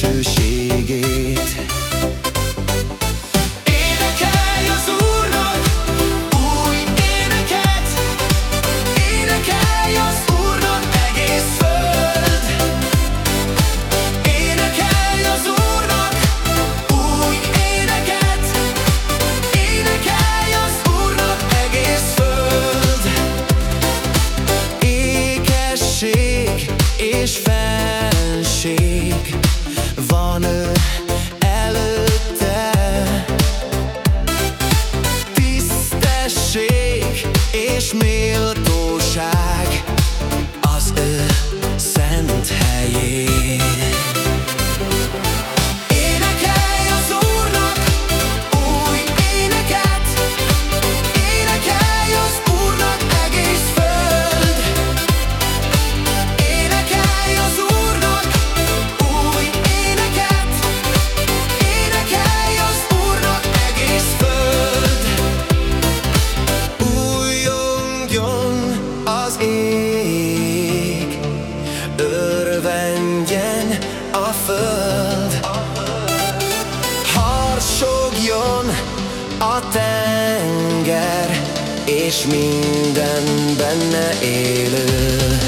dicsőségét. Énekelj az Úrnak új éneket! Énekelj az Úrnak egész föld! Énekelj az Úrnak új éneket! Énekelj az Úrnak egész föld! Ékesség és felség! és méltóság az ő szent helyén. Örvendjen a föld. Harsogjon a tenger És minden benne élő